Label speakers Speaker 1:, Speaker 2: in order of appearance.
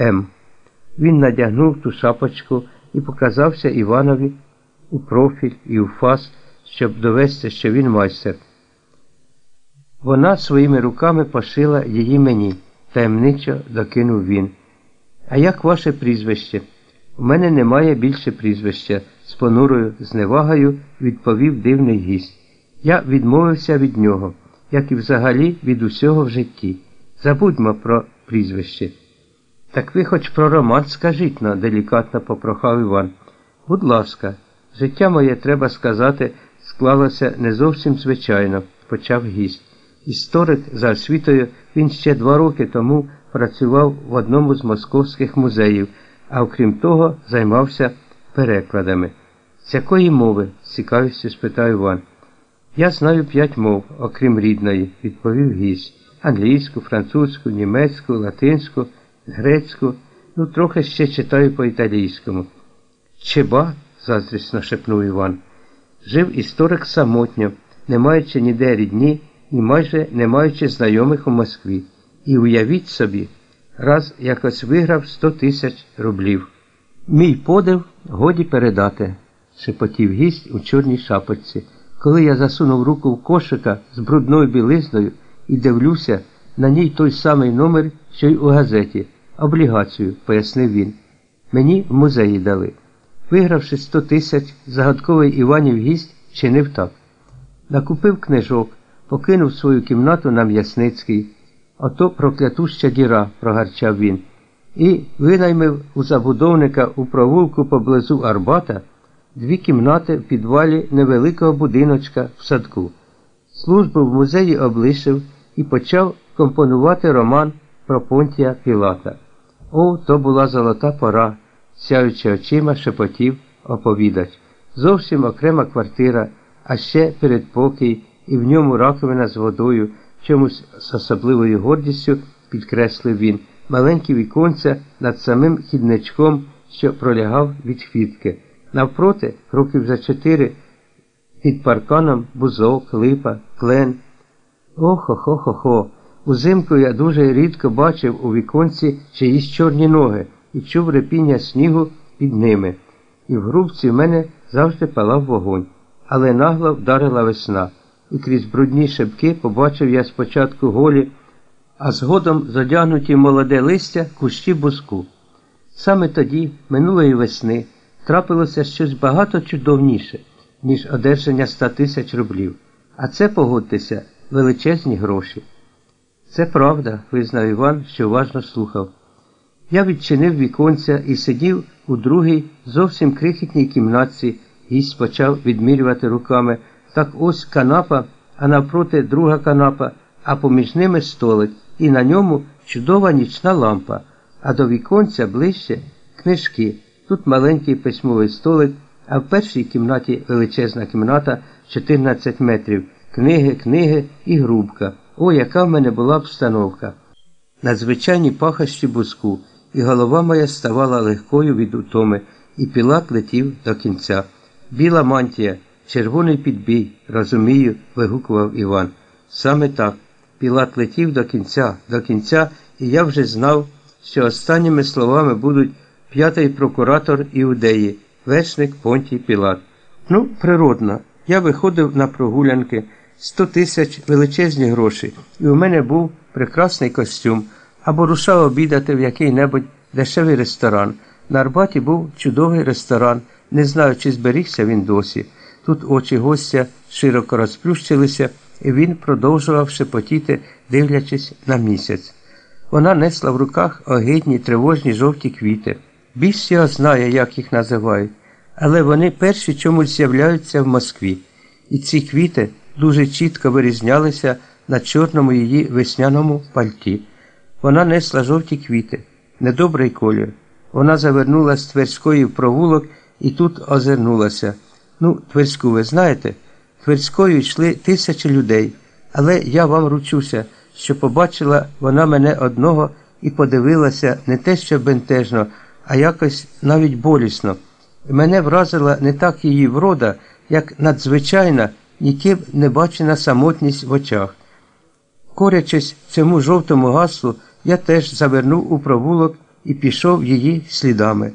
Speaker 1: М. Він надягнув ту шапочку і показався Іванові у профіль і у фас, щоб довести, що він майстер. Вона своїми руками пошила її мені, таємничо докинув він. А як ваше прізвище? У мене немає більше прізвища, з понурою зневагою відповів дивний гість. Я відмовився від нього, як і взагалі від усього в житті. Забудьмо про прізвище. Так ви хоч про роман скажіть на, делікатно попрохав Іван. Будь ласка, життя моє, треба сказати, склалося не зовсім звичайно, почав гість. Історик за освітою він ще два роки тому працював в одному з московських музеїв, а окрім того, займався перекладами. З якої мови? з цікавістю спитав Іван. Я знаю п'ять мов, окрім рідної, відповів гість. Англійську, французьку, німецьку, латинську, грецьку, ну трохи ще читаю по італійському. Чеба? заздрісно шепнув Іван. Жив історик самотньо, не маючи ніде рідні і майже не маючи знайомих у Москві. І уявіть собі, раз якось виграв сто тисяч рублів. Мій подив годі передати, шепотів гість у чорній шапочці. Коли я засунув руку в кошика з брудною білизною і дивлюся, на ній той самий номер, що й у газеті, облігацію, пояснив він. Мені в музеї дали. Вигравши сто тисяч, загадковий Іванів гість чинив так. Накупив книжок, покинув свою кімнату на М'ясницький. Ото проклятуща діра, прогарчав він, і винаймив у забудовника у провулку поблизу Арбата дві кімнати в підвалі невеликого будиночка в садку. Службу в музеї облишив і почав компонувати роман про Понтія Пілата. О, то була золота пора, сяючи очима шепотів оповідач. Зовсім окрема квартира, а ще передпокій, і в ньому раковина з водою, чомусь з особливою гордістю підкреслив він, маленькі віконця над самим хідничком, що пролягав від хвітки. Навпроти, років за чотири, під парканом бузок, липа, клен. Охо-хо-хо-хо. Узимку я дуже рідко бачив у віконці чиїсь чорні ноги і чув репіння снігу під ними. І в грубці в мене завжди палав вогонь, але нагло вдарила весна, і крізь брудні шибки побачив я спочатку голі, а згодом задягнуті молоде листя кущі буску. Саме тоді, минулої весни, трапилося щось багато чудовніше, ніж одержання ста тисяч рублів. А це, погодьтеся, величезні гроші. Це правда, визнав Іван, що уважно слухав. Я відчинив віконця і сидів у другій, зовсім крихітній кімнатці, гість почав відмірювати руками. Так ось канапа, а навпроти друга канапа, а поміж ними столик, і на ньому чудова нічна лампа, а до віконця ближче книжки. Тут маленький письмовий столик, а в першій кімнаті величезна кімната 14 метрів, книги, книги і грубка. О, яка в мене була обстановка. Надзвичайні пахощі буску, і голова моя ставала легкою від утоми, і пілат летів до кінця. Біла мантія, червоний підбій, розумію, вигукував Іван. Саме так. Пілат летів до кінця, до кінця, і я вже знав, що останніми словами будуть п'ятий прокуратор Іудеї, вершник Понтій Пілат. Ну, природно, я виходив на прогулянки. Сто тисяч величезні гроші, і у мене був прекрасний костюм, або рушав обідати в який-небудь дешевий ресторан. На Арбаті був чудовий ресторан, не знаю, чи зберігся він досі. Тут очі гостя широко розплющилися, і він продовжував шепотіти, дивлячись на місяць. Вона несла в руках огидні тривожні жовті квіти. Біс його знає, як їх називають, але вони перші чомусь з'являються в Москві. І ці квіти дуже чітко вирізнялися на чорному її весняному пальті. Вона несла жовті квіти, недобрий колір. Вона завернула з Тверської в провулок і тут озирнулася. Ну, Тверську, ви знаєте, Тверською йшли тисячі людей, але я вам ручуся, що побачила вона мене одного і подивилася не те, що бентежно, а якось навіть болісно. Мене вразила не так її врода, як надзвичайна ніким не бачена самотність в очах. Корячись цьому жовтому гаслу, я теж завернув у провулок і пішов її слідами.